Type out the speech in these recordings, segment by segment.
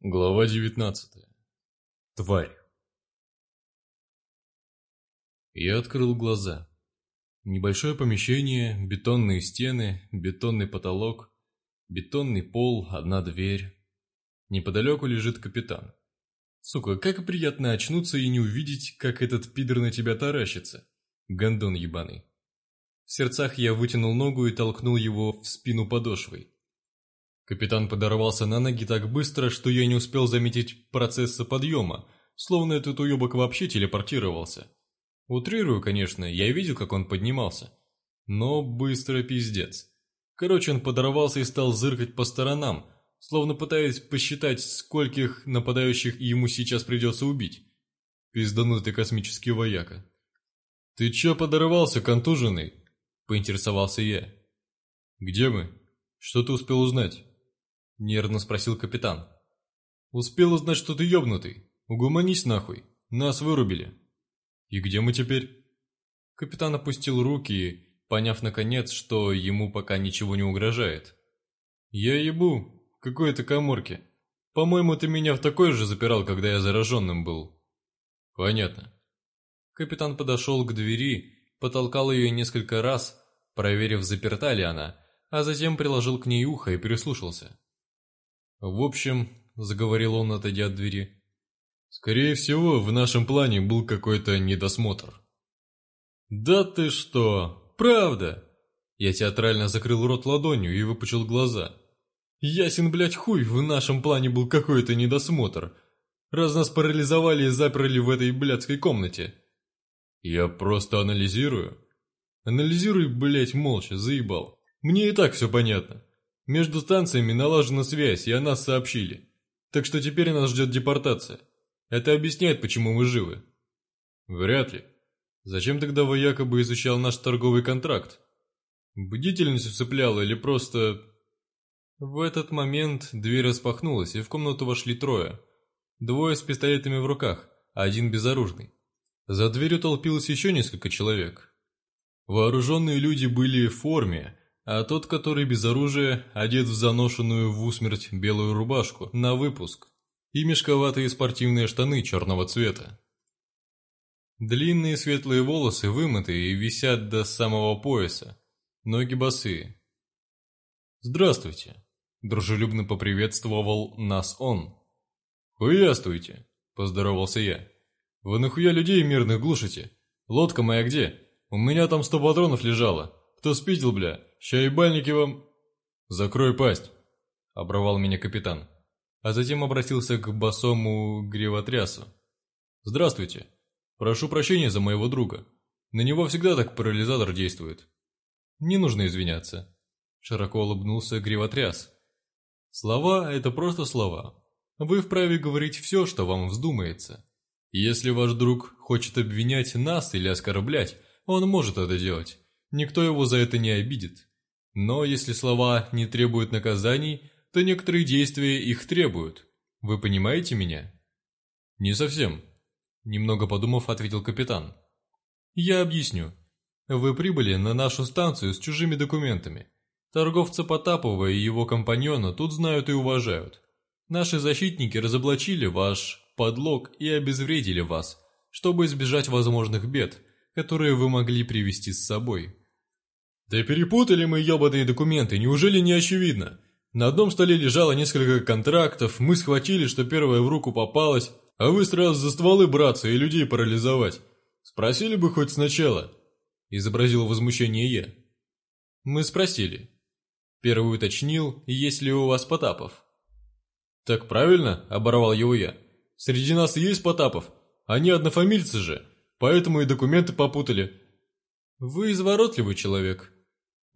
Глава 19. Тварь. Я открыл глаза. Небольшое помещение, бетонные стены, бетонный потолок, бетонный пол, одна дверь. Неподалеку лежит капитан. Сука, как приятно очнуться и не увидеть, как этот пидор на тебя таращится. Гондон ебаный. В сердцах я вытянул ногу и толкнул его в спину подошвой. Капитан подорвался на ноги так быстро, что я не успел заметить процесса подъема, словно этот уебок вообще телепортировался. Утрирую, конечно, я видел, как он поднимался. Но быстро пиздец. Короче, он подорвался и стал зыркать по сторонам, словно пытаясь посчитать, скольких нападающих ему сейчас придется убить. Пизданутый космический вояка. «Ты чё подорвался, контуженный?» – поинтересовался я. «Где мы? Что ты успел узнать?» — нервно спросил капитан. «Успел узнать, что ты ёбнутый. Угомонись нахуй. Нас вырубили». «И где мы теперь?» Капитан опустил руки, поняв наконец, что ему пока ничего не угрожает. «Я ебу. В какой-то коморке. По-моему, ты меня в такой же запирал, когда я зараженным был». «Понятно». Капитан подошел к двери, потолкал ее несколько раз, проверив, заперта ли она, а затем приложил к ней ухо и прислушался. «В общем», — заговорил он, отойдя от двери, — «скорее всего, в нашем плане был какой-то недосмотр». «Да ты что? Правда?» Я театрально закрыл рот ладонью и выпучил глаза. «Ясен, блядь, хуй, в нашем плане был какой-то недосмотр. Раз нас парализовали и заперли в этой блядской комнате». «Я просто анализирую». «Анализируй, блядь, молча, заебал. Мне и так все понятно. Между станциями налажена связь, и о нас сообщили. Так что теперь нас ждет депортация. Это объясняет, почему мы живы. Вряд ли. Зачем тогда вы якобы изучал наш торговый контракт? Бдительность цепляла или просто... В этот момент дверь распахнулась, и в комнату вошли трое. Двое с пистолетами в руках, а один безоружный. За дверью толпилось еще несколько человек. Вооруженные люди были в форме, а тот, который без оружия, одет в заношенную в усмерть белую рубашку, на выпуск, и мешковатые спортивные штаны черного цвета. Длинные светлые волосы вымытые и висят до самого пояса, ноги босые. «Здравствуйте!» – дружелюбно поприветствовал нас он. «Хуяствуйте!» – поздоровался я. «Вы нахуя людей мирных глушите? Лодка моя где? У меня там сто патронов лежало. Кто спиздил, бля? Ща вам...» «Закрой пасть!» — оборвал меня капитан, а затем обратился к босому гривотрясу. «Здравствуйте. Прошу прощения за моего друга. На него всегда так парализатор действует. Не нужно извиняться». Широко улыбнулся гривотряс. «Слова — это просто слова. Вы вправе говорить все, что вам вздумается. Если ваш друг хочет обвинять нас или оскорблять, он может это делать. Никто его за это не обидит. Но если слова не требуют наказаний, то некоторые действия их требуют. Вы понимаете меня? Не совсем. Немного подумав, ответил капитан. Я объясню. Вы прибыли на нашу станцию с чужими документами. Торговца Потапова и его компаньона тут знают и уважают. Наши защитники разоблачили ваш подлог и обезвредили вас, чтобы избежать возможных бед, которые вы могли привести с собой. «Да перепутали мы ебаные документы, неужели не очевидно? На одном столе лежало несколько контрактов, мы схватили, что первое в руку попалось, а вы сразу за стволы браться и людей парализовать. Спросили бы хоть сначала», – изобразил возмущение я. «Мы спросили». Первый уточнил, есть ли у вас Потапов. «Так правильно?» – оборвал его я. «Среди нас есть Потапов, они однофамильцы же, поэтому и документы попутали». «Вы изворотливый человек»,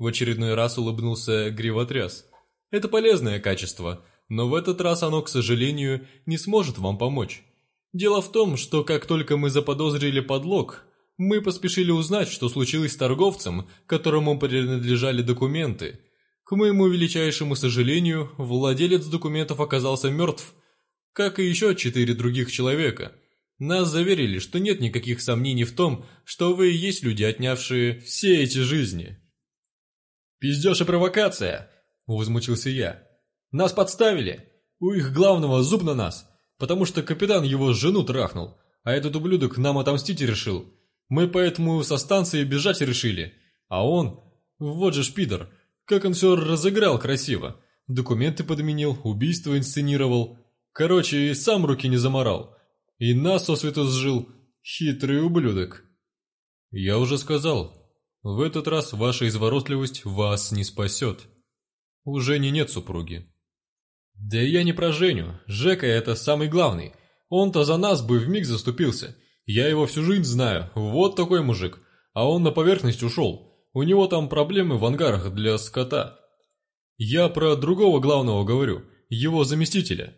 в очередной раз улыбнулся Гривотряс. «Это полезное качество, но в этот раз оно, к сожалению, не сможет вам помочь. Дело в том, что как только мы заподозрили подлог, мы поспешили узнать, что случилось с торговцем, которому принадлежали документы. К моему величайшему сожалению, владелец документов оказался мертв, как и еще четыре других человека. Нас заверили, что нет никаких сомнений в том, что вы и есть люди, отнявшие все эти жизни. «Пиздеж и провокация!» – возмутился я. «Нас подставили! У их главного зуб на нас, потому что капитан его жену трахнул, а этот ублюдок нам отомстить решил. Мы поэтому со станции бежать решили, а он... Вот же шпидер, как он все разыграл красиво. Документы подменил, убийство инсценировал. Короче, и сам руки не заморал. И нас сосвету сжил. Хитрый ублюдок. Я уже сказал, в этот раз ваша изворотливость вас не спасет. У Жени нет супруги. Да я не про Женю. Жека это самый главный. Он-то за нас бы вмиг заступился. Я его всю жизнь знаю. Вот такой мужик. А он на поверхность ушел. У него там проблемы в ангарах для скота. Я про другого главного говорю, его заместителя.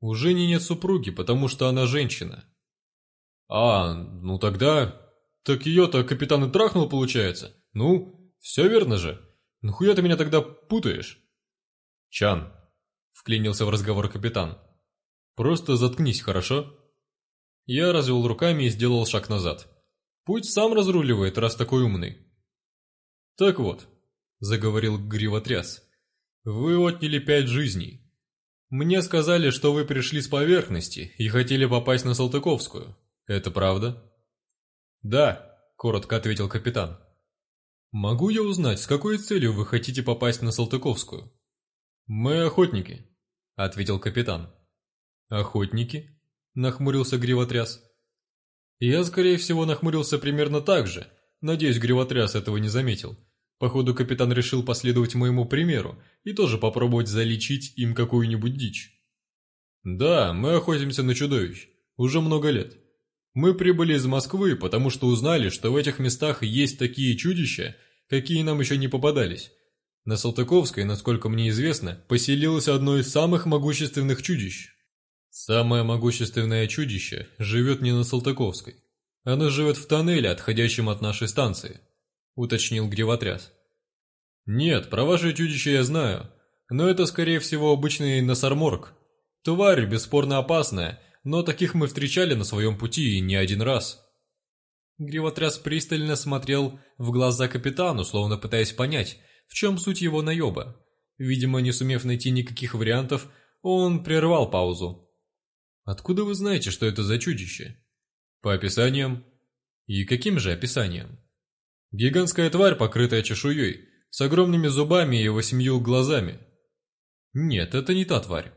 У Жени нет супруги, потому что она женщина. А, ну тогда... Так ее-то капитан и трахнул, получается? Ну, все верно же. Ну хуя ты меня тогда путаешь? Чан, вклинился в разговор капитан. Просто заткнись, хорошо? Я развел руками и сделал шаг назад. Пусть сам разруливает, раз такой умный. «Так вот», — заговорил Гривотряс, — «вы отняли пять жизней. Мне сказали, что вы пришли с поверхности и хотели попасть на Салтыковскую. Это правда?» «Да», — коротко ответил капитан. «Могу я узнать, с какой целью вы хотите попасть на Салтыковскую?» «Мы охотники», — ответил капитан. «Охотники?» — нахмурился Гривотряс. «Я, скорее всего, нахмурился примерно так же. Надеюсь, Гривотряс этого не заметил. Походу, капитан решил последовать моему примеру и тоже попробовать залечить им какую-нибудь дичь. Да, мы охотимся на чудовищ. Уже много лет. Мы прибыли из Москвы, потому что узнали, что в этих местах есть такие чудища, какие нам еще не попадались. На Салтыковской, насколько мне известно, поселилось одно из самых могущественных чудищ. Самое могущественное чудище живет не на Салтыковской. Оно живет в тоннеле, отходящем от нашей станции уточнил Гривотряс. «Нет, про ваше чудище я знаю, но это, скорее всего, обычный носорморг. Тварь бесспорно опасная, но таких мы встречали на своем пути и не один раз». Гривотряс пристально смотрел в глаза капитану, словно пытаясь понять, в чем суть его наеба. Видимо, не сумев найти никаких вариантов, он прервал паузу. «Откуда вы знаете, что это за чудище?» «По описаниям». «И каким же описаниям?» Гигантская тварь, покрытая чешуей, с огромными зубами и восемью глазами. Нет, это не та тварь.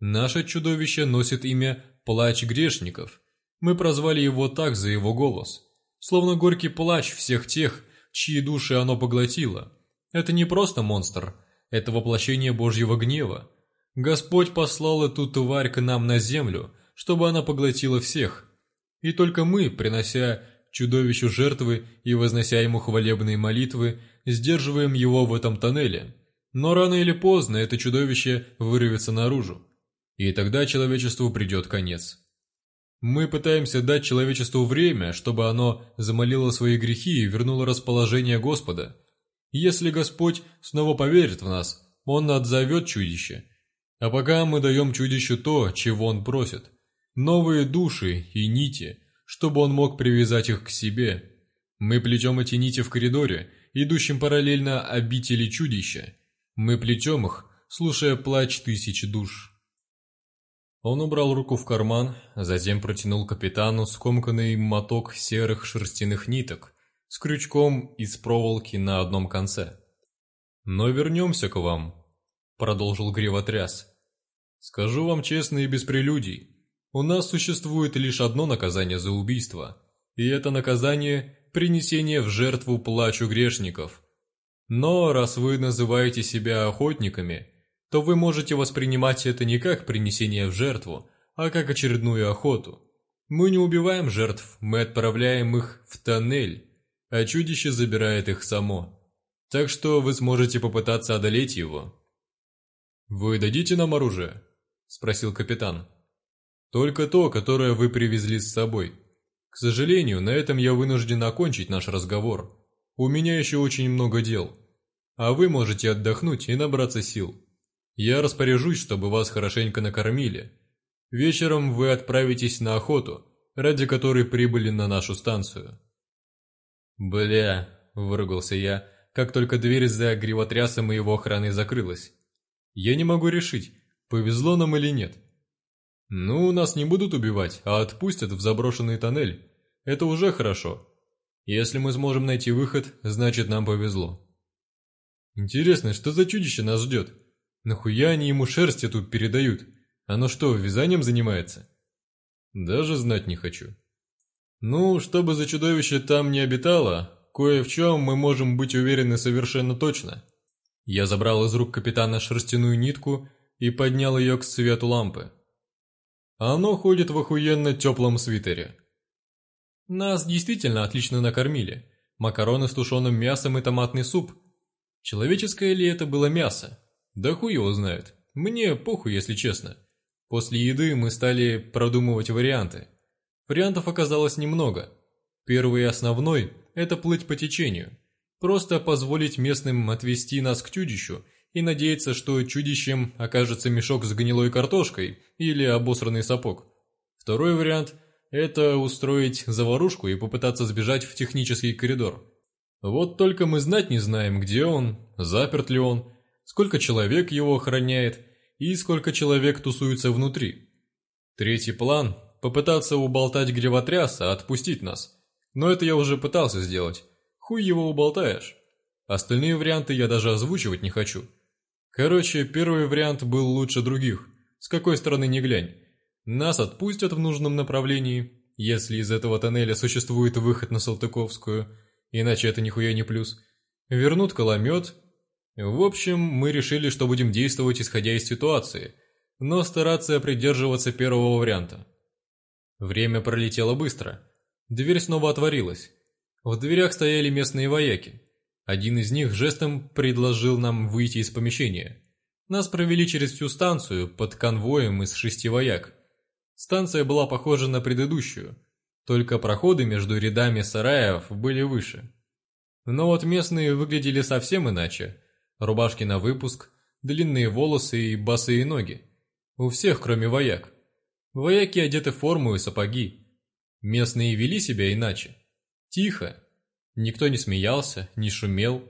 Наше чудовище носит имя «Плач грешников». Мы прозвали его так за его голос. Словно горький плач всех тех, чьи души оно поглотило. Это не просто монстр, это воплощение Божьего гнева. Господь послал эту тварь к нам на землю, чтобы она поглотила всех. И только мы, принося чудовищу жертвы и вознося ему хвалебные молитвы, сдерживаем его в этом тоннеле. Но рано или поздно это чудовище вырвется наружу, и тогда человечеству придет конец. Мы пытаемся дать человечеству время, чтобы оно замолило свои грехи и вернуло расположение Господа. Если Господь снова поверит в нас, Он отзовет чудище. А пока мы даем чудищу то, чего он просит. Новые души и нити – чтобы он мог привязать их к себе. Мы плетем эти нити в коридоре, идущем параллельно обители чудища. Мы плетем их, слушая плач тысячи душ. Он убрал руку в карман, затем протянул капитану скомканный моток серых шерстяных ниток с крючком из проволоки на одном конце. «Но вернемся к вам», — продолжил Гривотряс. «Скажу вам честно и без прелюдий, у нас существует лишь одно наказание за убийство, и это наказание – принесение в жертву плачу грешников. Но раз вы называете себя охотниками, то вы можете воспринимать это не как принесение в жертву, а как очередную охоту. Мы не убиваем жертв, мы отправляем их в тоннель, а чудище забирает их само. Так что вы сможете попытаться одолеть его. «Вы дадите нам оружие?» – спросил капитан. Только то, которое вы привезли с собой. К сожалению, на этом я вынужден окончить наш разговор. У меня еще очень много дел. А вы можете отдохнуть и набраться сил. Я распоряжусь, чтобы вас хорошенько накормили. Вечером вы отправитесь на охоту, ради которой прибыли на нашу станцию. «Бля», — выругался я, как только дверь за гривотрясом и его охраной закрылась. «Я не могу решить, повезло нам или нет. Ну, нас не будут убивать, а отпустят в заброшенный тоннель. Это уже хорошо. Если мы сможем найти выход, значит нам повезло. Интересно, что за чудище нас ждет? Нахуя они ему шерсть эту передают? Оно что, вязанием занимается? Даже знать не хочу. Ну, чтобы за чудовище там не обитало, кое в чем мы можем быть уверены совершенно точно. Я забрал из рук капитана шерстяную нитку и поднял ее к свету лампы. Оно ходит в охуенно теплом свитере. Нас действительно отлично накормили. Макароны с тушеным мясом и томатный суп. Человеческое ли это было мясо? Да хуй его знает. Мне похуй, если честно. После еды мы стали продумывать варианты. Вариантов оказалось немного. Первый и основной – это плыть по течению. Просто позволить местным отвести нас к чудищу и надеяться, что чудищем окажется мешок с гнилой картошкой или обосранный сапог. Второй вариант – это устроить заварушку и попытаться сбежать в технический коридор. Вот только мы знать не знаем, где он, заперт ли он, сколько человек его охраняет и сколько человек тусуется внутри. Третий план – попытаться уболтать гривотряса отпустить нас. Но это я уже пытался сделать. Хуй его уболтаешь. Остальные варианты я даже озвучивать не хочу. Короче, первый вариант был лучше других. С какой стороны не глянь. Нас отпустят в нужном направлении, если из этого тоннеля существует выход на Салтыковскую, иначе это нихуя не плюс. Вернут коломет. В общем, мы решили, что будем действовать исходя из ситуации, но стараться придерживаться первого варианта. Время пролетело быстро. Дверь снова отворилась. В дверях стояли местные вояки. Один из них жестом предложил нам выйти из помещения. Нас провели через всю станцию под конвоем из шести вояк. Станция была похожа на предыдущую, только проходы между рядами сараев были выше. Но вот местные выглядели совсем иначе. Рубашки на выпуск, длинные волосы и босые ноги. У всех, кроме вояк. Вояки одеты в форму и сапоги. Местные вели себя иначе. Тихо, Никто не смеялся, не шумел,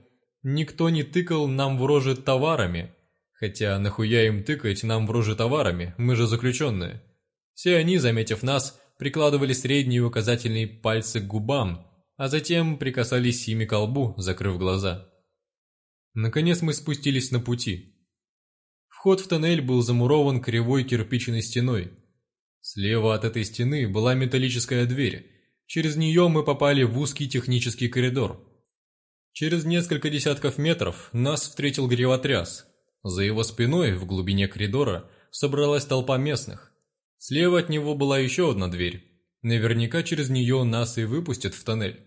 никто не тыкал нам в рожи товарами. Хотя нахуя им тыкать нам в рожи товарами, мы же заключенные. Все они, заметив нас, прикладывали средние и указательные пальцы к губам, а затем прикасались ими к лбу, закрыв глаза. Наконец мы спустились на пути. Вход в тоннель был замурован кривой кирпичной стеной. Слева от этой стены была металлическая дверь, Через нее мы попали в узкий технический коридор. Через несколько десятков метров нас встретил гривотряс. За его спиной, в глубине коридора, собралась толпа местных. Слева от него была еще одна дверь. Наверняка через нее нас и выпустят в тоннель.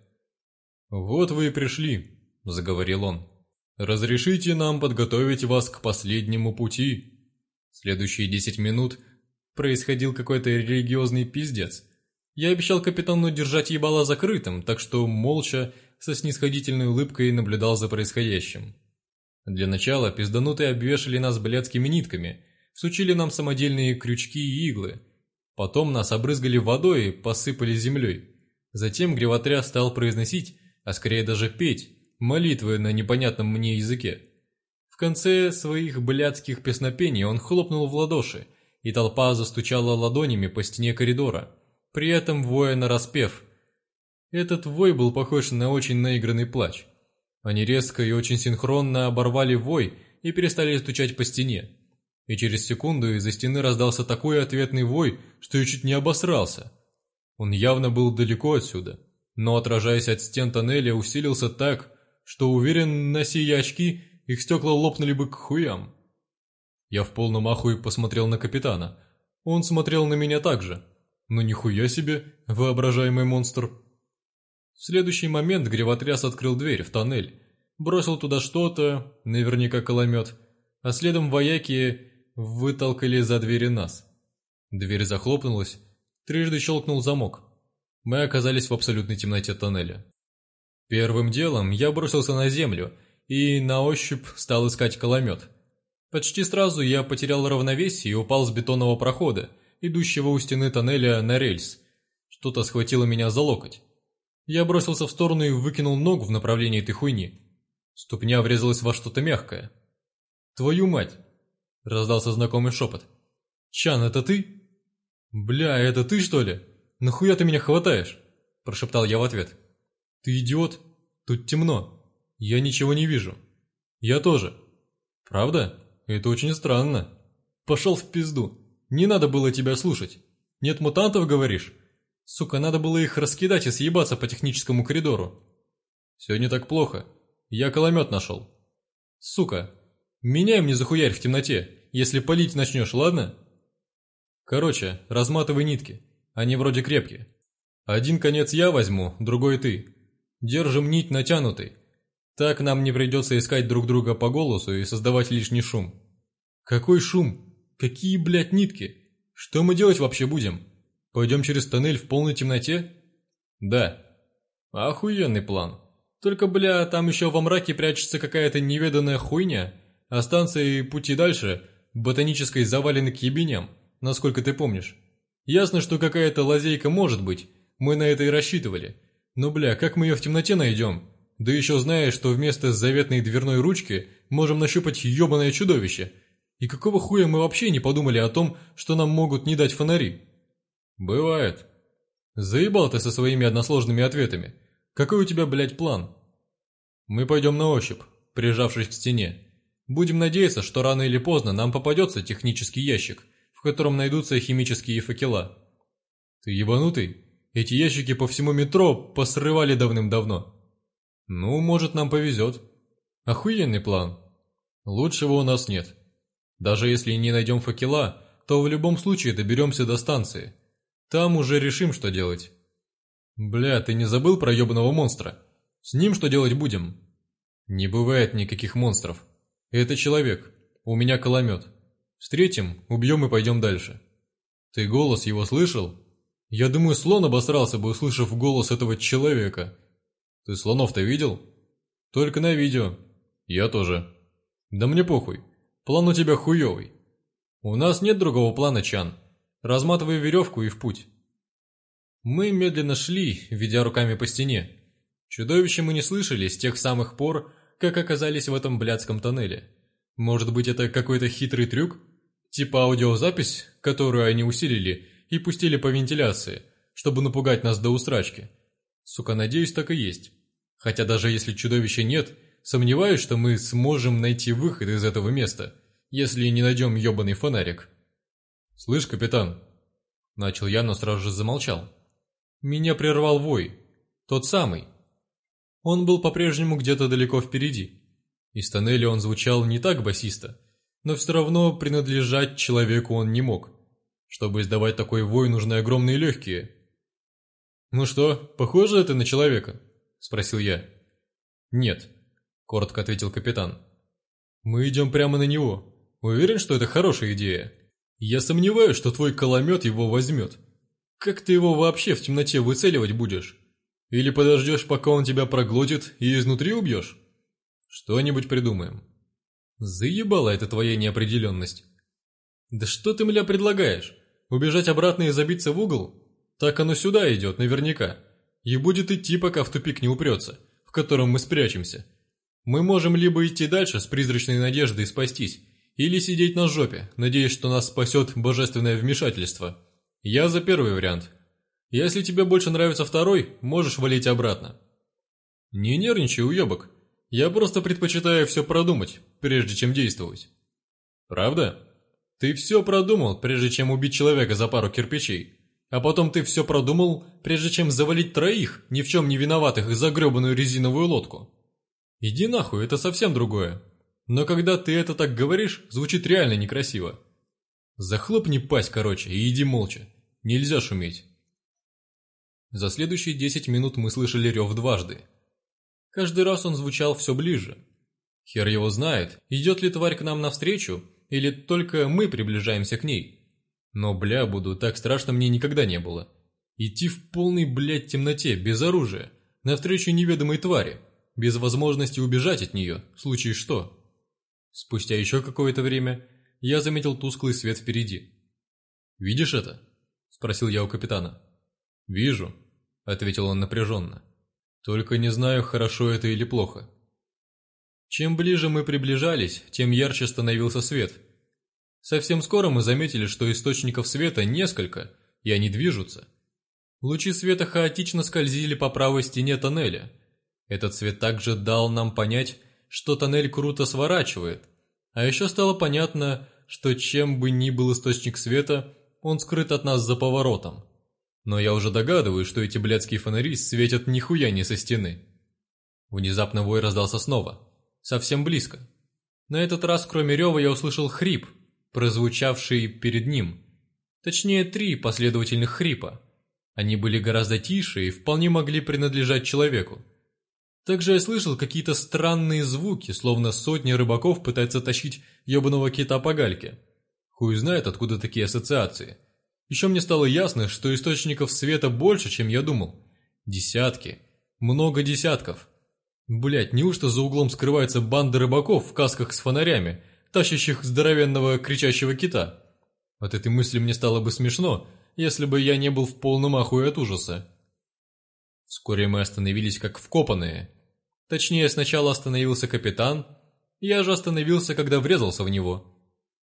«Вот вы и пришли», — заговорил он. «Разрешите нам подготовить вас к последнему пути». Следующие десять минут происходил какой-то религиозный пиздец. Я обещал капитану держать ебало закрытым, так что молча, со снисходительной улыбкой наблюдал за происходящим. Для начала пизданутые обвешали нас блядскими нитками, сучили нам самодельные крючки и иглы. Потом нас обрызгали водой и посыпали землей. Затем гривотря стал произносить, а скорее даже петь, молитвы на непонятном мне языке. В конце своих блядских песнопений он хлопнул в ладоши, и толпа застучала ладонями по стене коридора при этом воя нараспев. Этот вой был похож на очень наигранный плач. Они резко и очень синхронно оборвали вой и перестали стучать по стене. И через секунду из-за стены раздался такой ответный вой, что я чуть не обосрался. Он явно был далеко отсюда, но, отражаясь от стен тоннеля, усилился так, что, уверен, носи я очки, их стекла лопнули бы к хуям. Я в полном ахуе посмотрел на капитана. Он смотрел на меня так же. Ну нихуя себе, воображаемый монстр. В следующий момент гривотряс открыл дверь в тоннель, бросил туда что-то, наверняка коломет, а следом вояки вытолкали за двери нас. Дверь захлопнулась, трижды щелкнул замок. Мы оказались в абсолютной темноте тоннеля. Первым делом я бросился на землю и на ощупь стал искать коломет. Почти сразу я потерял равновесие и упал с бетонного прохода, идущего у стены тоннеля на рельс. Что-то схватило меня за локоть. Я бросился в сторону и выкинул ногу в направлении этой хуйни. Ступня врезалась во что-то мягкое. Твою мать! — раздался знакомый шепот. «Чан, это ты?» «Бля, это ты, что ли? Нахуя ты меня хватаешь?» – прошептал я в ответ. «Ты идиот? Тут темно. Я ничего не вижу». «Я тоже». «Правда? Это очень странно». «Пошел в пизду. Не надо было тебя слушать. Нет мутантов, говоришь? Сука, надо было их раскидать и съебаться по техническому коридору». «Все не так плохо. Я коломет нашел». «Сука, меняй мне захуярь в темноте, если палить начнешь, ладно?» Короче, разматывай нитки. Они вроде крепкие. Один конец я возьму, другой ты. Держим нить натянутой. Так нам не придется искать друг друга по голосу и создавать лишний шум. Какой шум? Какие, блядь, нитки? Что мы делать вообще будем? Пойдем через тоннель в полной темноте? Да. Охуенный план. Только, бля, там еще во мраке прячется какая-то неведанная хуйня, а станции пути дальше ботанической завалены к ебеням насколько ты помнишь. Ясно, что какая-то лазейка может быть, мы на это и рассчитывали. Но, бля, как мы ее в темноте найдем? Да еще зная, что вместо заветной дверной ручки можем нащупать ебаное чудовище. И какого хуя мы вообще не подумали о том, что нам могут не дать фонари? Бывает. Заебал ты со своими односложными ответами. Какой у тебя, блядь, план? Мы пойдем на ощупь, прижавшись к стене. Будем надеяться, что рано или поздно нам попадется технический ящик – в котором найдутся химические факела. Ты ебанутый? Эти ящики по всему метро посрывали давным-давно. Ну, может, нам повезет. Охуенный план. Лучшего у нас нет. Даже если не найдем факела, то в любом случае доберемся до станции. Там уже решим, что делать. Бля, ты не забыл про ебаного монстра? С ним что делать будем? Не бывает никаких монстров. Это человек. У меня коломет. Встретим, убьем и пойдем дальше. Ты голос его слышал? Я думаю, слон обосрался бы, услышав голос этого человека. Ты слонов-то видел? Только на видео. Я тоже. Да мне похуй. План у тебя хуёвый. У нас нет другого плана, Чан. Разматывай веревку и в путь. Мы медленно шли, ведя руками по стене. Чудовище мы не слышали с тех самых пор, как оказались в этом блядском тоннеле. Может быть, это какой-то хитрый трюк? Типа аудиозапись, которую они усилили и пустили по вентиляции, чтобы напугать нас до усрачки. Сука, надеюсь, так и есть. Хотя даже если чудовища нет, сомневаюсь, что мы сможем найти выход из этого места, если не найдем ебаный фонарик. «Слышь, капитан!» Начал я, но сразу же замолчал. Меня прервал вой. Тот самый. Он был по-прежнему где-то далеко впереди. Из тоннеля он звучал не так басисто, но все равно принадлежать человеку он не мог. Чтобы издавать такой вой, нужны огромные легкие. «Ну что, похоже это на человека?» – спросил я. «Нет», – коротко ответил капитан. «Мы идем прямо на него. Уверен, что это хорошая идея. Я сомневаюсь, что твой коломет его возьмет. Как ты его вообще в темноте выцеливать будешь? Или подождешь, пока он тебя проглотит и изнутри убьешь? Что-нибудь придумаем». Заебала эта твоя неопределенность. Да что ты, мля, предлагаешь? Убежать обратно и забиться в угол? Так оно сюда идет, наверняка. И будет идти, пока в тупик не упрется, в котором мы спрячемся. Мы можем либо идти дальше с призрачной надеждой спастись, или сидеть на жопе, надеясь, что нас спасет божественное вмешательство. Я за первый вариант. Если тебе больше нравится второй, можешь валить обратно. Не нервничай, уебок. Я просто предпочитаю все продумать, прежде чем действовать. Правда? Ты все продумал, прежде чем убить человека за пару кирпичей. А потом ты все продумал, прежде чем завалить троих, ни в чем не виноватых, за гребаную резиновую лодку. Иди нахуй, это совсем другое. Но когда ты это так говоришь, звучит реально некрасиво. Захлопни пасть, короче, и иди молча. Нельзя шуметь. За следующие десять минут мы слышали рев дважды. Каждый раз он звучал все ближе. Хер его знает, идет ли тварь к нам навстречу, или только мы приближаемся к ней. Но, бля, буду, так страшно мне никогда не было. Идти в полной, блядь, темноте, без оружия, навстречу неведомой твари, без возможности убежать от нее, в случае что. Спустя еще какое-то время я заметил тусклый свет впереди. «Видишь это?» – спросил я у капитана. «Вижу», – ответил он напряженно. «Только не знаю, хорошо это или плохо». Чем ближе мы приближались, тем ярче становился свет. Совсем скоро мы заметили, что источников света несколько, и они движутся. Лучи света хаотично скользили по правой стене тоннеля. Этот свет также дал нам понять, что тоннель круто сворачивает. А еще стало понятно, что чем бы ни был источник света, он скрыт от нас за поворотом. Но я уже догадываюсь, что эти блядские фонари светят нихуя не со стены. Внезапно вой раздался снова. Совсем близко. На этот раз, кроме рева, я услышал хрип, прозвучавший перед ним. Точнее, три последовательных хрипа. Они были гораздо тише и вполне могли принадлежать человеку. Также я слышал какие-то странные звуки, словно сотни рыбаков пытаются тащить ебаного кита по гальке. Хуй знает, откуда такие ассоциации. Еще мне стало ясно, что источников света больше, чем я думал. Десятки. Много десятков. Блять, неужто за углом скрывается банда рыбаков в касках с фонарями, тащащих здоровенного кричащего кита? От этой мысли мне стало бы смешно, если бы я не был в полном ахуе от ужаса. Вскоре мы остановились как вкопанные. Точнее, сначала остановился капитан, я же остановился, когда врезался в него.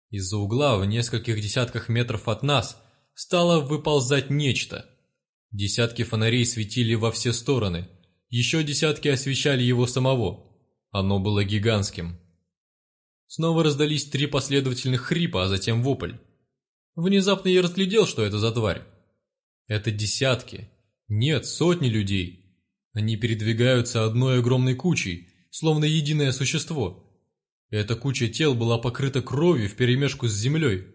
Из-за угла в нескольких десятках метров от нас стало выползать нечто. Десятки фонарей светили во все стороны, еще десятки освещали его самого. Оно было гигантским. Снова раздались три последовательных хрипа, а затем вопль. Внезапно я разглядел, что это за тварь. Это десятки, нет, сотни людей, они передвигаются одной огромной кучей, словно единое существо. Эта куча тел была покрыта кровью вперемешку с землей.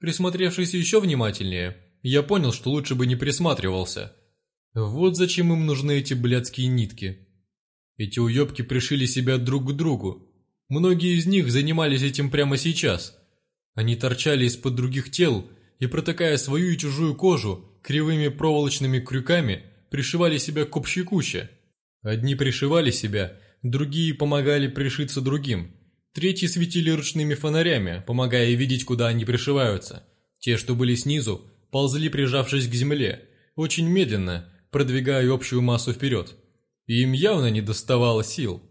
Присмотревшись еще внимательнее, я понял, что лучше бы не присматривался. Вот зачем им нужны эти блядские нитки. Эти уебки пришили себя друг к другу. Многие из них занимались этим прямо сейчас. Они торчали из-под других тел и, протыкая свою и чужую кожу кривыми проволочными крюками, пришивали себя к общей куче. Одни пришивали себя, другие помогали пришиться другим. Третьи светили ручными фонарями, помогая видеть, куда они пришиваются. Те, что были снизу, ползли, прижавшись к земле, очень медленно, продвигая общую массу вперед. И им явно не доставало сил.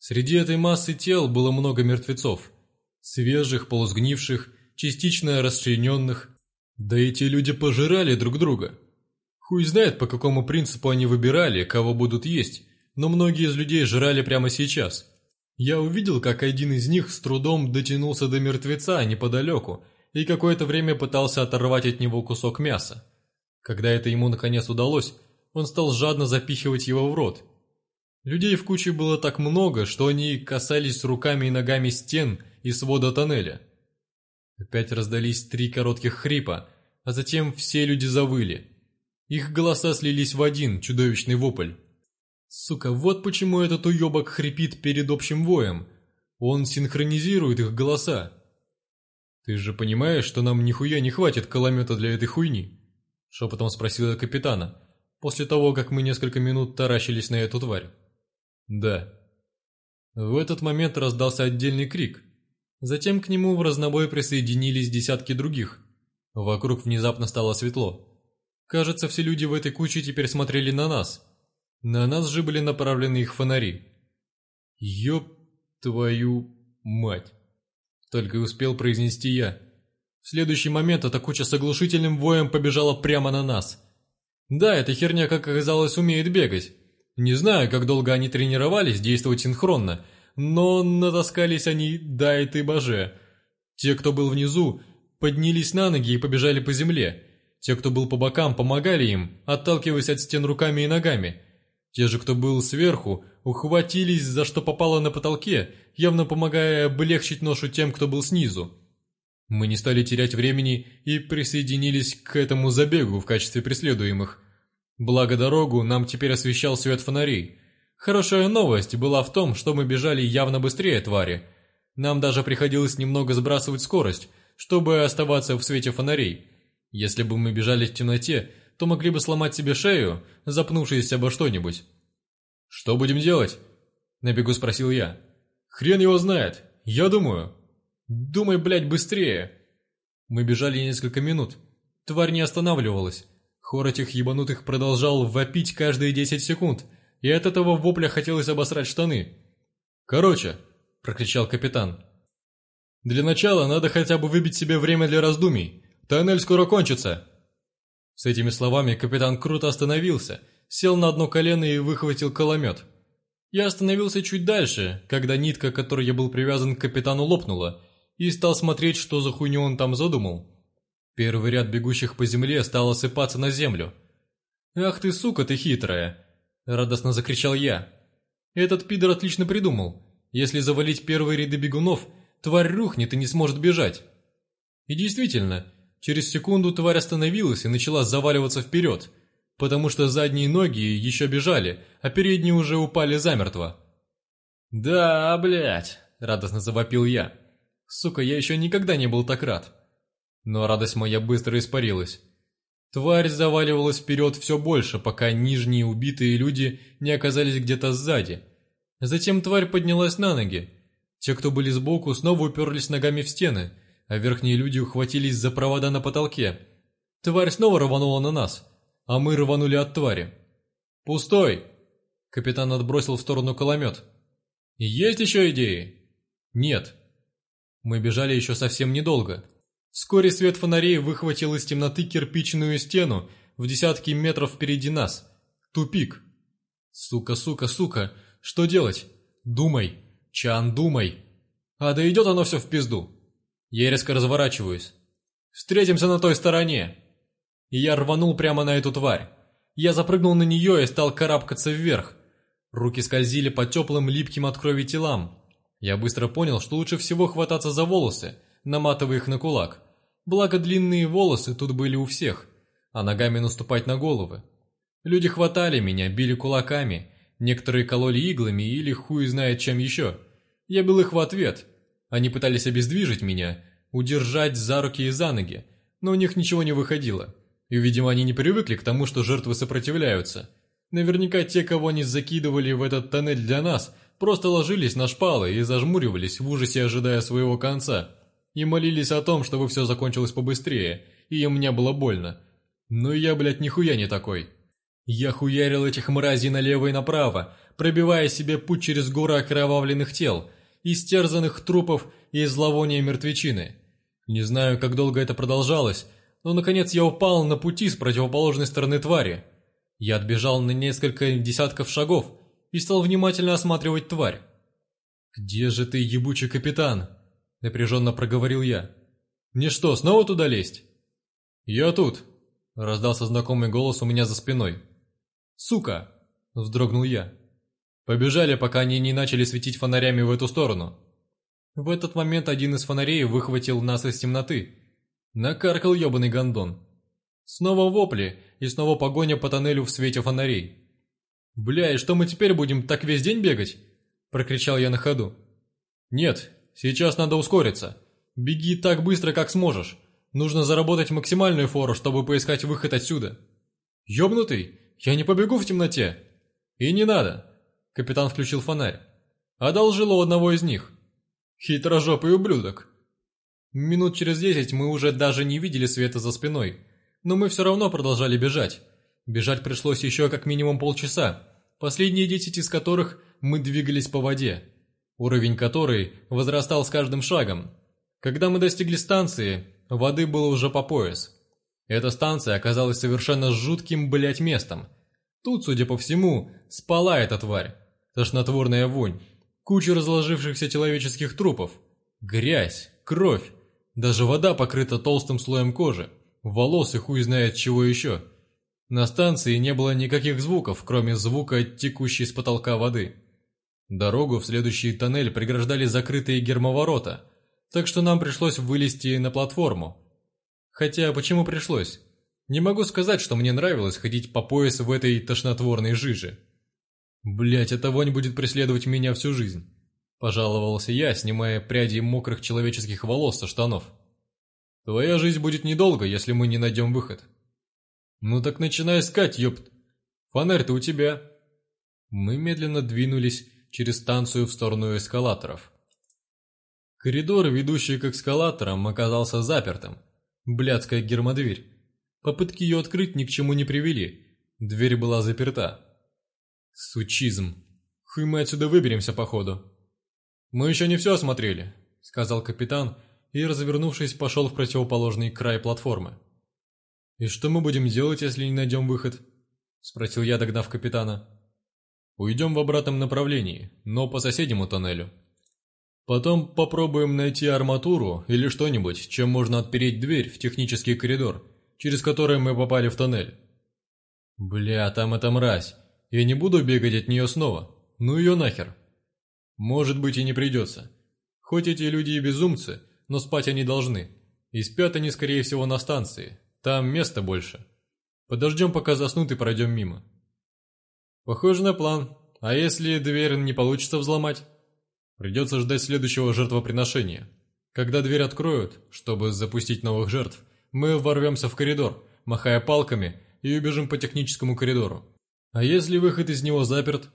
Среди этой массы тел было много мертвецов. Свежих, полусгнивших, частично расчлененных. Да эти люди пожирали друг друга. Хуй знает, по какому принципу они выбирали, кого будут есть, но многие из людей жрали прямо сейчас. Я увидел, как один из них с трудом дотянулся до мертвеца неподалеку и какое-то время пытался оторвать от него кусок мяса. Когда это ему наконец удалось, он стал жадно запихивать его в рот. Людей в куче было так много, что они касались руками и ногами стен и свода тоннеля. Опять раздались три коротких хрипа, а затем все люди завыли – их голоса слились в один чудовищный вопль. Сука, вот почему этот уебок хрипит перед общим воем. Он синхронизирует их голоса. «Ты же понимаешь, что нам нихуя не хватит каломета для этой хуйни?» Шепотом спросил я капитана, после того, как мы несколько минут таращились на эту тварь. «Да». В этот момент раздался отдельный крик. Затем к нему в разнобой присоединились десятки других. Вокруг внезапно стало светло. Кажется, все люди в этой куче теперь смотрели на нас. На нас же были направлены их фонари. «Ёб твою мать!» Только и успел произнести я. В следующий момент эта куча с оглушительным воем побежала прямо на нас. Да, эта херня, как оказалось, умеет бегать. Не знаю, как долго они тренировались действовать синхронно, но натаскались они, дай ты боже. Те, кто был внизу, поднялись на ноги и побежали по земле. Те, кто был по бокам, помогали им, отталкиваясь от стен руками и ногами. Те же, кто был сверху, ухватились за что попало на потолке, явно помогая облегчить ношу тем, кто был снизу. Мы не стали терять времени и присоединились к этому забегу в качестве преследуемых. Благо дорогу нам теперь освещал свет фонарей. Хорошая новость была в том, что мы бежали явно быстрее твари. Нам даже приходилось немного сбрасывать скорость, чтобы оставаться в свете фонарей. Если бы мы бежали в темноте, то могли бы сломать себе шею, запнувшись обо что-нибудь. «Что будем делать?» – на бегу спросил я. «Хрен его знает. Я думаю». «Думай, блядь, быстрее!» Мы бежали несколько минут. Тварь не останавливалась. Хор этих ебанутых продолжал вопить каждые десять секунд, и от этого вопля хотелось обосрать штаны. «Короче», – прокричал капитан, Для начала надо хотя бы выбить себе время для раздумий. Тоннель скоро кончится. С этими словами капитан круто остановился, сел на одно колено и выхватил кулемет. Я остановился чуть дальше, когда нитка, к которой я был привязан к капитану, лопнула, и стал смотреть, что за хуйню он там задумал. Первый ряд бегущих по земле стал осыпаться на землю. «Ах ты, сука, ты хитрая!» – радостно закричал я. «Этот пидор отлично придумал. Если завалить первые ряды бегунов, тварь рухнет и не сможет бежать». И действительно, через секунду тварь остановилась и начала заваливаться вперед, потому что задние ноги еще бежали, а передние уже упали замертво. «Да, блядь!» – радостно завопил я. «Сука, я еще никогда не был так рад!» Но радость моя быстро испарилась. Тварь заваливалась вперед все больше, пока нижние убитые люди не оказались где-то сзади. Затем тварь поднялась на ноги. Те, кто были сбоку, снова уперлись ногами в стены, а верхние люди ухватились за провода на потолке. Тварь снова рванула на нас, а мы рванули от твари. «Пустой!» Капитан отбросил в сторону кулемет. «Есть еще идеи?» «Нет». Мы бежали еще совсем недолго. Вскоре свет фонарей выхватил из темноты кирпичную стену в десятки метров впереди нас. Тупик. Сука, сука, сука, что делать? Думай, Чан, думай. А да идет оно все в пизду. Я резко разворачиваюсь. Встретимся на той стороне. И я рванул прямо на эту тварь. Я запрыгнул на нее и стал карабкаться вверх. Руки скользили по теплым, липким от крови телам. Я быстро понял, что лучше всего хвататься за волосы, наматывая их на кулак. Благо длинные волосы тут были у всех, а ногами наступать на головы. Люди хватали меня, били кулаками, некоторые кололи иглами или хуй знает чем еще. Я бил их в ответ. Они пытались обездвижить меня, удержать за руки и за ноги, но у них ничего не выходило. И, видимо, они не привыкли к тому, что жертвы сопротивляются. Наверняка те, кого они закидывали в этот тоннель для нас, просто ложились на шпалы и зажмуривались в ужасе, ожидая своего конца и молились о том, чтобы все закончилось побыстрее, и мне было больно. Но я, блядь, нихуя не такой. Я хуярил этих мразей налево и направо, пробивая себе путь через горы окровавленных тел, истерзанных трупов и зловония мертвечины. Не знаю, как долго это продолжалось, но наконец я упал на пути с противоположной стороны твари. Я отбежал на несколько десятков шагов и стал внимательно осматривать тварь. «Где же ты, ебучий капитан?» Напряженно проговорил я. «Мне что, снова туда лезть?» «Я тут!» Раздался знакомый голос у меня за спиной. «Сука!» Вздрогнул я. Побежали, пока они не начали светить фонарями в эту сторону. В этот момент один из фонарей выхватил нас из темноты. Накаркал ебаный гондон. Снова вопли и снова погоня по тоннелю в свете фонарей. «Бля, и что мы теперь будем так весь день бегать?» Прокричал я на ходу. «Нет, Сейчас надо ускориться. Беги так быстро, как сможешь. Нужно заработать максимальную фору, чтобы поискать выход отсюда. Ёбнутый, я не побегу в темноте. И не надо. Капитан включил фонарь. Одолжил у одного из них. Хитрожопый ублюдок. Минут через десять мы уже даже не видели света за спиной. Но мы все равно продолжали бежать. Бежать пришлось еще как минимум полчаса, последние десять из которых мы двигались по воде уровень которой возрастал с каждым шагом. Когда мы достигли станции, воды было уже по пояс. Эта станция оказалась совершенно жутким, блять, местом. Тут, судя по всему, спала эта тварь. Тошнотворная вонь, куча разложившихся человеческих трупов, грязь, кровь, даже вода покрыта толстым слоем кожи, волос и хуй знает чего еще. На станции не было никаких звуков, кроме звука текущей с потолка воды. Дорогу в следующий тоннель преграждали закрытые гермоворота, так что нам пришлось вылезти на платформу. Хотя почему пришлось? Не могу сказать, что мне нравилось ходить по пояс в этой тошнотворной жиже. Блять, эта вонь будет преследовать меня всю жизнь. Пожаловался я, снимая пряди мокрых человеческих волос со штанов. Твоя жизнь будет недолго, если мы не найдем выход. Ну так начинай искать, ёпт. Фонарь-то у тебя. Мы медленно двинулись через станцию в сторону эскалаторов. Коридор, ведущий к эскалаторам, оказался запертым. Блядская гермодверь. Попытки ее открыть ни к чему не привели. Дверь была заперта. Сучизм. Хуй мы отсюда выберемся, походу. Мы еще не все осмотрели. — сказал капитан и, развернувшись, пошел в противоположный край платформы. «И что мы будем делать, если не найдем выход?» — спросил я, догнав капитана. «Уйдем в обратном направлении, но по соседнему тоннелю. Потом попробуем найти арматуру или что-нибудь, чем можно отпереть дверь в технический коридор, через который мы попали в тоннель». «Бля, там эта мразь. Я не буду бегать от нее снова. Ну ее нахер». «Может быть и не придется. Хоть эти люди и безумцы, но спать они должны. И спят они, скорее всего, на станции. Там места больше. Подождем, пока заснут и пройдем мимо». «Похоже на план. А если дверь не получится взломать?» «Придется ждать следующего жертвоприношения. Когда дверь откроют, чтобы запустить новых жертв, мы ворвемся в коридор, махая палками, и убежим по техническому коридору. А если выход из него заперт?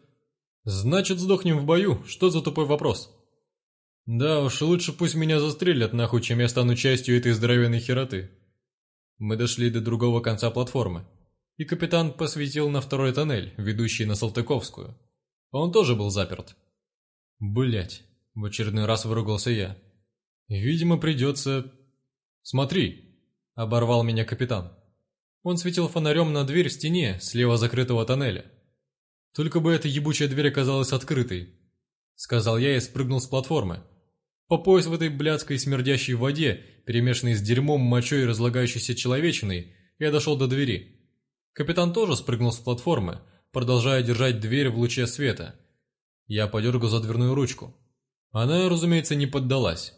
Значит, сдохнем в бою. Что за тупой вопрос?» «Да уж, лучше пусть меня застрелят нахуй, чем я стану частью этой здоровенной хероты». Мы дошли до другого конца платформы и капитан посветил на второй тоннель, ведущий на Салтыковскую. Он тоже был заперт. Блять, в очередной раз выругался я. Видимо, придется... Смотри, оборвал меня капитан. Он светил фонарем на дверь в стене слева закрытого тоннеля. Только бы эта ебучая дверь оказалась открытой, сказал я и спрыгнул с платформы. По пояс в этой блядской смердящей воде, перемешанной с дерьмом, мочой и разлагающейся человечиной, я дошел до двери. Капитан тоже спрыгнул с платформы, продолжая держать дверь в луче света. Я подергал за дверную ручку. Она, разумеется, не поддалась.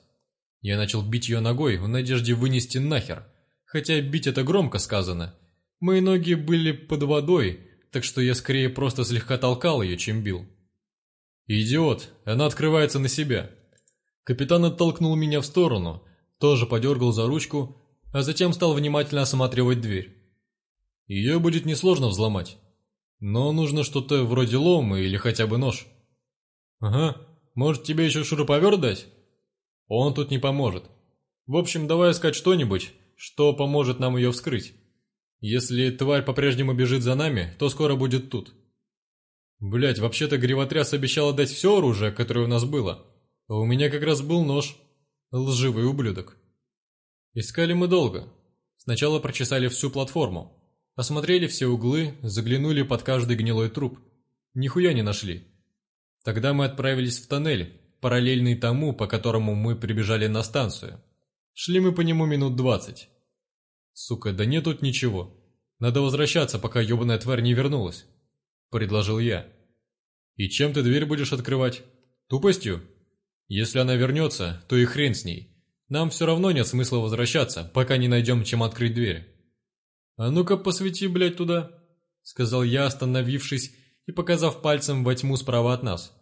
Я начал бить ее ногой в надежде вынести нахер, хотя бить это громко сказано. Мои ноги были под водой, так что я скорее просто слегка толкал ее, чем бил. «Идиот, она открывается на себя». Капитан оттолкнул меня в сторону, тоже подергал за ручку, а затем стал внимательно осматривать дверь. Ее будет несложно взломать. Но нужно что-то вроде лома или хотя бы нож. Ага, может тебе еще шуруповерт дать? Он тут не поможет. В общем, давай искать что-нибудь, что поможет нам ее вскрыть. Если тварь по-прежнему бежит за нами, то скоро будет тут. Блять, вообще-то гривотряс обещал дать все оружие, которое у нас было. А у меня как раз был нож. Лживый ублюдок. Искали мы долго. Сначала прочесали всю платформу, Осмотрели все углы, заглянули под каждый гнилой труп. Нихуя не нашли. Тогда мы отправились в тоннель, параллельный тому, по которому мы прибежали на станцию. Шли мы по нему минут двадцать. Сука, да нет тут ничего. Надо возвращаться, пока ебаная тварь не вернулась. Предложил я. И чем ты дверь будешь открывать? Тупостью? Если она вернется, то и хрен с ней. Нам все равно нет смысла возвращаться, пока не найдем, чем открыть дверь. «А ну-ка посвети, блядь, туда!» — сказал я, остановившись и показав пальцем во тьму справа от нас.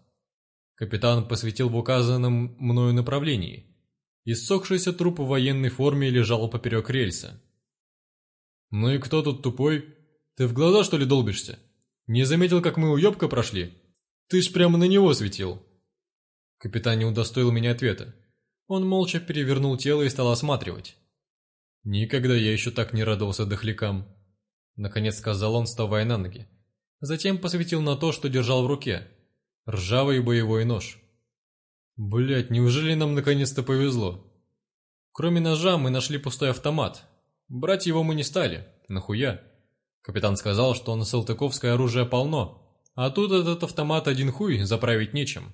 Капитан посветил в указанном мною направлении. Иссохшийся труп в военной форме лежал поперек рельса. «Ну и кто тут тупой? Ты в глаза, что ли, долбишься? Не заметил, как мы уебка прошли? Ты ж прямо на него светил!» Капитан не удостоил меня ответа. Он молча перевернул тело и стал осматривать. «Никогда я еще так не радовался дохлякам», — наконец сказал он, вставая на ноги. Затем посветил на то, что держал в руке. Ржавый боевой нож. Блять, неужели нам наконец-то повезло? Кроме ножа мы нашли пустой автомат. Брать его мы не стали. Нахуя? Капитан сказал, что на Салтыковское оружие полно, а тут этот автомат один хуй заправить нечем.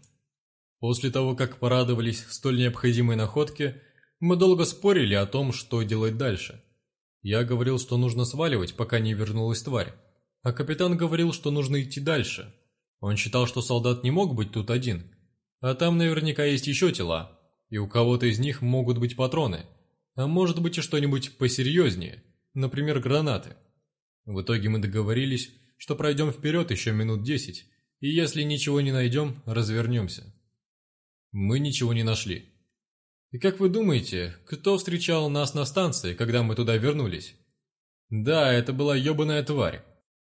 После того, как порадовались столь необходимой находке, мы долго спорили о том, что делать дальше. Я говорил, что нужно сваливать, пока не вернулась тварь. А капитан говорил, что нужно идти дальше. Он считал, что солдат не мог быть тут один. А там наверняка есть еще тела. И у кого-то из них могут быть патроны. А может быть и что-нибудь посерьезнее. Например, гранаты. В итоге мы договорились, что пройдем вперед еще минут десять. И если ничего не найдем, развернемся. Мы ничего не нашли. И как вы думаете, кто встречал нас на станции, когда мы туда вернулись? Да, это была ебаная тварь.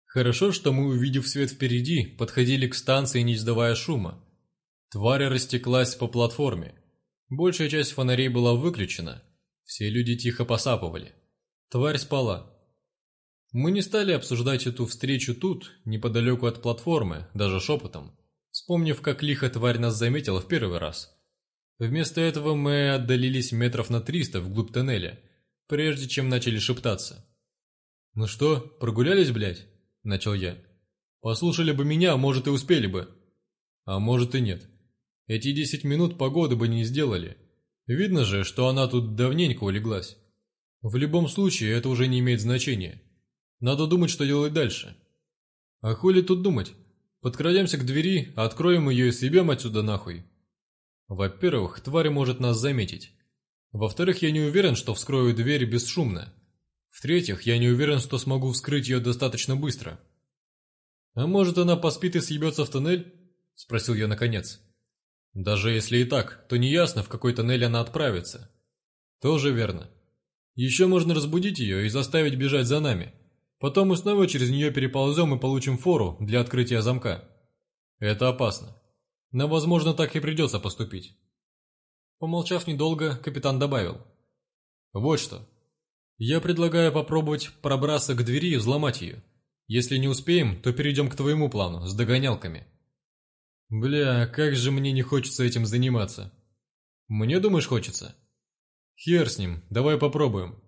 Хорошо, что мы, увидев свет впереди, подходили к станции, не издавая шума. Тварь растеклась по платформе. Большая часть фонарей была выключена. Все люди тихо посапывали. Тварь спала. Мы не стали обсуждать эту встречу тут, неподалеку от платформы, даже шепотом, вспомнив, как лихо тварь нас заметила в первый раз. Вместо этого мы отдалились метров на триста вглубь тоннеля, прежде чем начали шептаться. «Ну что, прогулялись, блядь?» – начал я. «Послушали бы меня, может, и успели бы. А может и нет. Эти десять минут погоды бы не сделали. Видно же, что она тут давненько улеглась. В любом случае, это уже не имеет значения. Надо думать, что делать дальше. А хули тут думать? Подкрадемся к двери, откроем ее и съебем отсюда нахуй. Во-первых, тварь может нас заметить. Во-вторых, я не уверен, что вскрою дверь бесшумно. В-третьих, я не уверен, что смогу вскрыть ее достаточно быстро. «А может, она поспит и съебется в тоннель?» – спросил я наконец. «Даже если и так, то неясно, в какой тоннель она отправится». «Тоже верно. Еще можно разбудить ее и заставить бежать за нами. Потом мы снова через нее переползем и получим фору для открытия замка. Это опасно. Но, возможно, так и придется поступить». Помолчав недолго, капитан добавил. «Вот что. Я предлагаю попробовать пробраться к двери и взломать ее. Если не успеем, то перейдем к твоему плану, с догонялками». «Бля, как же мне не хочется этим заниматься». «Мне, думаешь, хочется?» «Хер с ним, давай попробуем».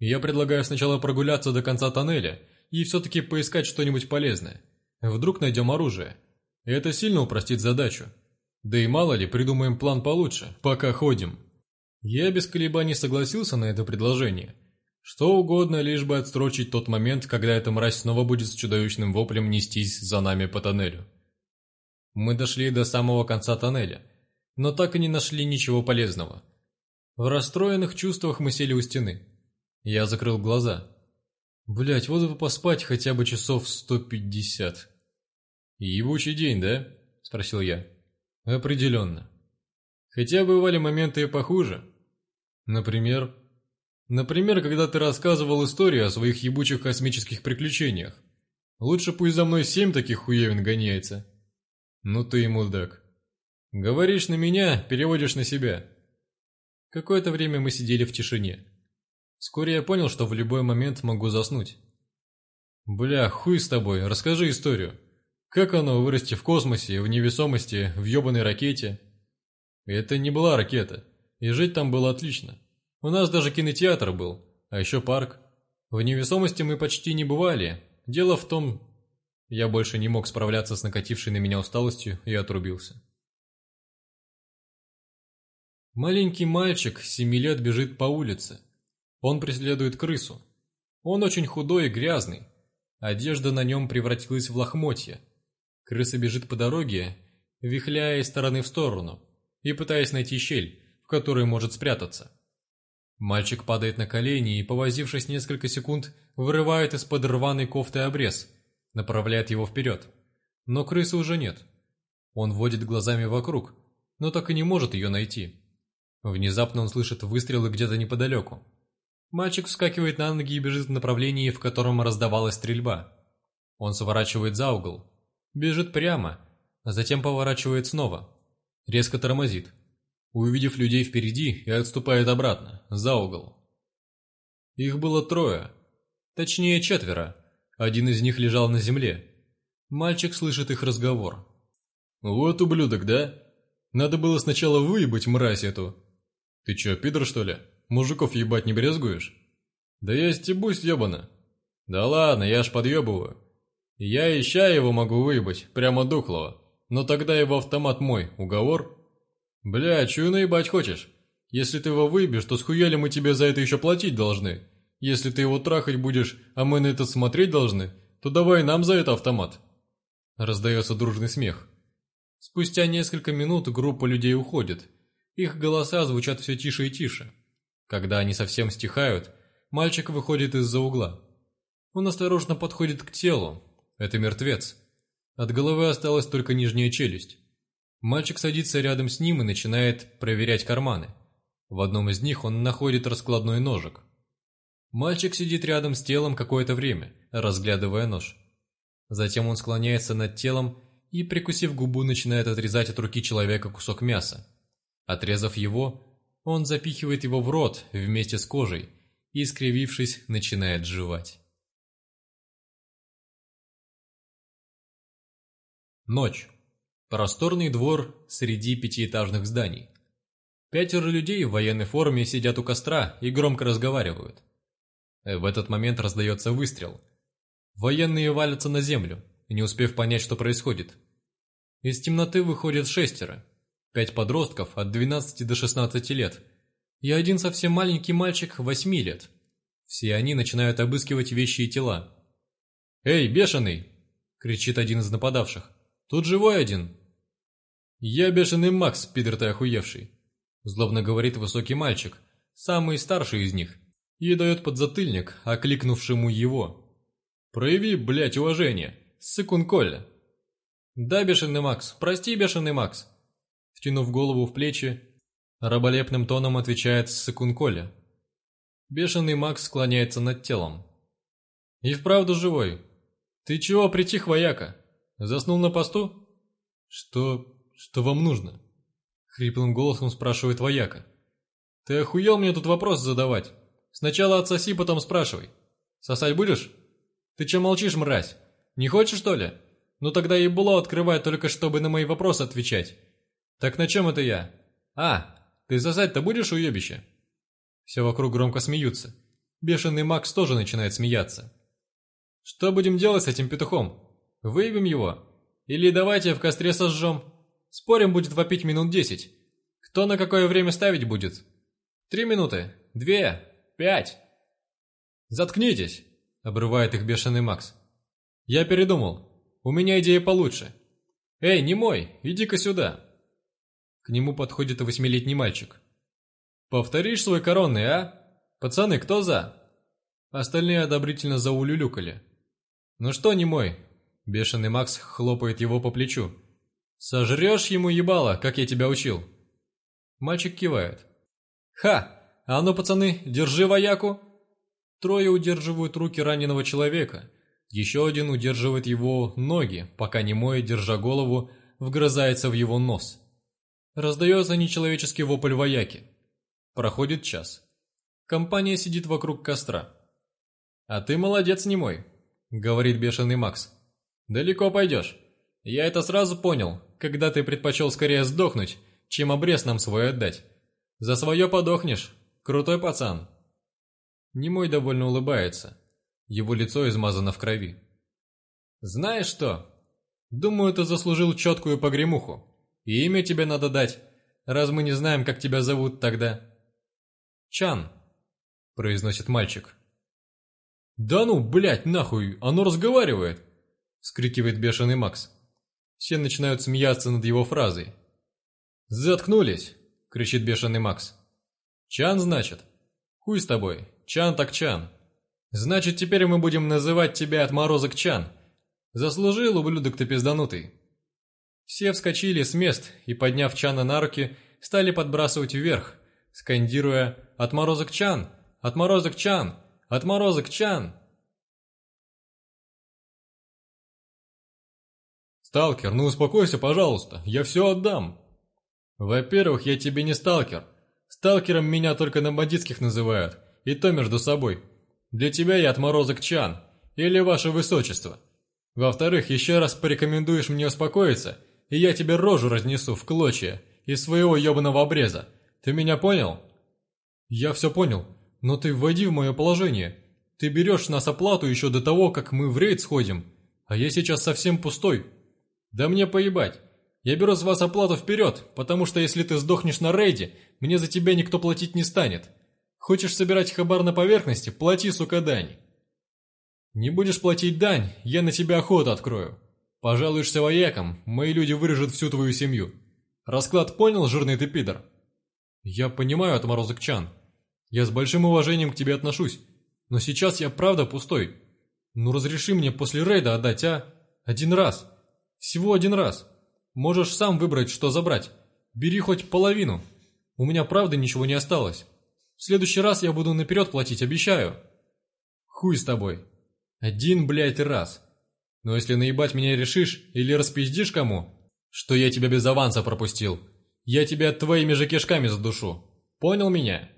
«Я предлагаю сначала прогуляться до конца тоннеля и все-таки поискать что-нибудь полезное. Вдруг найдем оружие. Это сильно упростит задачу. Да и мало ли, придумаем план получше, пока ходим». Я без колебаний согласился на это предложение. Что угодно, лишь бы отстрочить тот момент, когда эта мразь снова будет с чудовищным воплем нестись за нами по тоннелю. Мы дошли до самого конца тоннеля, но так и не нашли ничего полезного. В расстроенных чувствах мы сели у стены. Я закрыл глаза. Блять, вот бы поспать хотя бы часов сто пятьдесят. «Ебучий день, да?» – спросил я. «Определенно. Хотя бывали моменты и похуже. Например...» Например, когда ты рассказывал историю о своих ебучих космических приключениях. Лучше пусть за мной семь таких хуевин гоняется. Ну ты и мудак. Говоришь на меня, переводишь на себя. Какое-то время мы сидели в тишине. Вскоре я понял, что в любой момент могу заснуть. Бля, хуй с тобой, расскажи историю. Как оно вырасти в космосе, в невесомости, в ебаной ракете? Это не была ракета, и жить там было отлично. У нас даже кинотеатр был, а еще парк. В невесомости мы почти не бывали. Дело в том... Я больше не мог справляться с накатившей на меня усталостью и отрубился. Маленький мальчик семи лет бежит по улице. Он преследует крысу. Он очень худой и грязный. Одежда на нем превратилась в лохмотья. Крыса бежит по дороге, вихляя из стороны в сторону и пытаясь найти щель, в которой может спрятаться. Мальчик падает на колени и, повозившись несколько секунд, вырывает из-под рваной кофты обрез, направляет его вперед. Но крысы уже нет. Он водит глазами вокруг, но так и не может ее найти. Внезапно он слышит выстрелы где-то неподалеку. Мальчик вскакивает на ноги и бежит в направлении, в котором раздавалась стрельба. Он сворачивает за угол, бежит прямо, а затем поворачивает снова. Резко тормозит увидев людей впереди и отступает обратно, за угол. Их было трое, точнее четверо, один из них лежал на земле. Мальчик слышит их разговор. «Вот ублюдок, да? Надо было сначала выебать мразь эту. Ты чё, пидор что ли? Мужиков ебать не брезгуешь?» «Да я стебусь, ебано». «Да ладно, я ж подъебываю. Я и ща его могу выебать, прямо духлого, но тогда его автомат мой, уговор?» «Бля, чую наебать хочешь? Если ты его выбьешь, то схуяли мы тебе за это еще платить должны. Если ты его трахать будешь, а мы на это смотреть должны, то давай нам за это автомат». Раздается дружный смех. Спустя несколько минут группа людей уходит. Их голоса звучат все тише и тише. Когда они совсем стихают, мальчик выходит из-за угла. Он осторожно подходит к телу. Это мертвец. От головы осталась только нижняя челюсть. Мальчик садится рядом с ним и начинает проверять карманы. В одном из них он находит раскладной ножик. Мальчик сидит рядом с телом какое-то время, разглядывая нож. Затем он склоняется над телом и, прикусив губу, начинает отрезать от руки человека кусок мяса. Отрезав его, он запихивает его в рот вместе с кожей и, скривившись, начинает жевать. Ночь. Просторный двор среди пятиэтажных зданий. Пятеро людей в военной форме сидят у костра и громко разговаривают. В этот момент раздается выстрел. Военные валятся на землю, не успев понять, что происходит. Из темноты выходят шестеро. Пять подростков от 12 до 16 лет и один совсем маленький мальчик 8 лет. Все они начинают обыскивать вещи и тела. «Эй, бешеный!» — кричит один из нападавших. «Тут живой один!» «Я бешеный Макс, пидор ты охуевший!» Злобно говорит высокий мальчик, самый старший из них, и дает подзатыльник, окликнувшему его. «Прояви, блядь, уважение, сыкун Коля!» «Да, бешеный Макс, прости, бешеный Макс!» Втянув голову в плечи, раболепным тоном отвечает сыкун Коля. Бешеный Макс склоняется над телом. «И вправду живой. Ты чего притих, вояка? Заснул на посту?» «Что... что вам нужно?» Хриплым голосом спрашивает вояка. «Ты охуел мне тут вопрос задавать? Сначала отсоси, потом спрашивай. Сосать будешь? Ты че молчишь, мразь? Не хочешь, что ли? Ну тогда и было открывай, только чтобы на мои вопросы отвечать. Так на чем это я? А, ты сосать-то будешь, уебище?» Все вокруг громко смеются. Бешеный Макс тоже начинает смеяться. «Что будем делать с этим петухом? Выебем его? Или давайте в костре сожжем?» Спорим, будет вопить минут десять. Кто на какое время ставить будет? Три минуты? Две? Пять? Заткнитесь, обрывает их бешеный Макс. Я передумал. У меня идея получше. Эй, не мой, иди-ка сюда. К нему подходит восьмилетний мальчик. Повторишь свой коронный, а? Пацаны, кто за? Остальные одобрительно заулюлюкали. Ну что, не мой? Бешеный Макс хлопает его по плечу. «Сожрешь ему ебало, как я тебя учил?» Мальчик кивает. «Ха! А ну, пацаны, держи вояку!» Трое удерживают руки раненого человека. Еще один удерживает его ноги, пока немой, держа голову, вгрызается в его нос. Раздается нечеловеческий вопль вояки. Проходит час. Компания сидит вокруг костра. «А ты молодец, немой», — говорит бешеный Макс. «Далеко пойдешь. Я это сразу понял, когда ты предпочел скорее сдохнуть, чем обрез нам свой отдать. За свое подохнешь, крутой пацан. Немой довольно улыбается. Его лицо измазано в крови. Знаешь что? Думаю, ты заслужил четкую погремуху. И имя тебе надо дать, раз мы не знаем, как тебя зовут тогда. Чан, произносит мальчик. Да ну, блядь, нахуй, оно разговаривает, вскрикивает бешеный Макс. Все начинают смеяться над его фразой. «Заткнулись!» — кричит бешеный Макс. «Чан, значит? Хуй с тобой, Чан так Чан. Значит, теперь мы будем называть тебя отморозок Чан. Заслужил, ублюдок ты пизданутый». Все вскочили с мест и, подняв Чана на руки, стали подбрасывать вверх, скандируя «Отморозок Чан! Отморозок Чан! Отморозок Чан!» «Сталкер, ну успокойся, пожалуйста, я все отдам». «Во-первых, я тебе не сталкер. Сталкером меня только на бандитских называют, и то между собой. Для тебя я отморозок Чан, или ваше высочество. Во-вторых, еще раз порекомендуешь мне успокоиться, и я тебе рожу разнесу в клочья из своего ебаного обреза. Ты меня понял?» «Я все понял, но ты войди в мое положение. Ты берешь нас оплату еще до того, как мы в рейд сходим, а я сейчас совсем пустой». «Да мне поебать. Я беру с вас оплату вперед, потому что если ты сдохнешь на рейде, мне за тебя никто платить не станет. Хочешь собирать хабар на поверхности, плати, сука, дань. Не будешь платить дань, я на тебя охоту открою. Пожалуешься воякам, мои люди вырежут всю твою семью. Расклад понял, жирный ты пидор?» «Я понимаю, отморозок Чан. Я с большим уважением к тебе отношусь, но сейчас я правда пустой. Ну разреши мне после рейда отдать, а? Один раз». Всего один раз. Можешь сам выбрать, что забрать. Бери хоть половину. У меня правда ничего не осталось. В следующий раз я буду наперед платить, обещаю. Хуй с тобой. Один, блядь, раз. Но если наебать меня решишь или распиздишь кому, что я тебя без аванса пропустил, я тебя твоими же кишками задушу. Понял меня?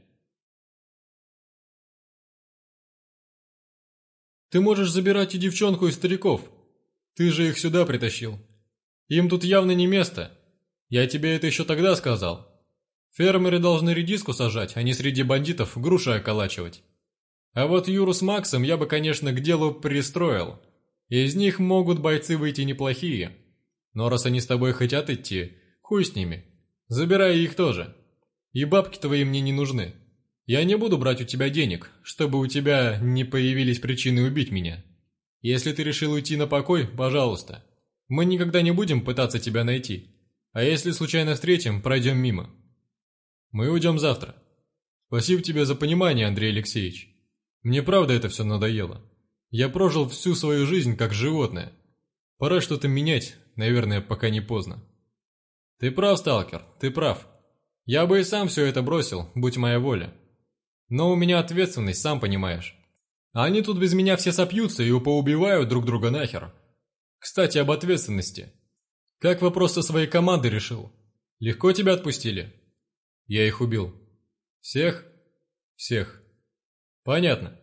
Ты можешь забирать и девчонку, и стариков, ты же их сюда притащил. Им тут явно не место. Я тебе это еще тогда сказал. Фермеры должны редиску сажать, а не среди бандитов груши околачивать. А вот Юру с Максом я бы, конечно, к делу пристроил. Из них могут бойцы выйти неплохие. Но раз они с тобой хотят идти, хуй с ними. Забирай их тоже. И бабки твои мне не нужны. Я не буду брать у тебя денег, чтобы у тебя не появились причины убить меня. Если ты решил уйти на покой, пожалуйста. Мы никогда не будем пытаться тебя найти. А если случайно встретим, пройдем мимо. Мы уйдем завтра. Спасибо тебе за понимание, Андрей Алексеевич. Мне правда это все надоело. Я прожил всю свою жизнь как животное. Пора что-то менять, наверное, пока не поздно. Ты прав, сталкер, ты прав. Я бы и сам все это бросил, будь моя воля. Но у меня ответственность, сам понимаешь. А они тут без меня все сопьются и поубивают друг друга нахер. Кстати, об ответственности. Как вопрос со своей командой решил? Легко тебя отпустили? Я их убил. Всех? Всех. Понятно.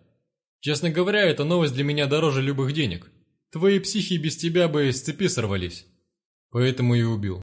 Честно говоря, эта новость для меня дороже любых денег. Твои психи без тебя бы с цепи сорвались. Поэтому и убил.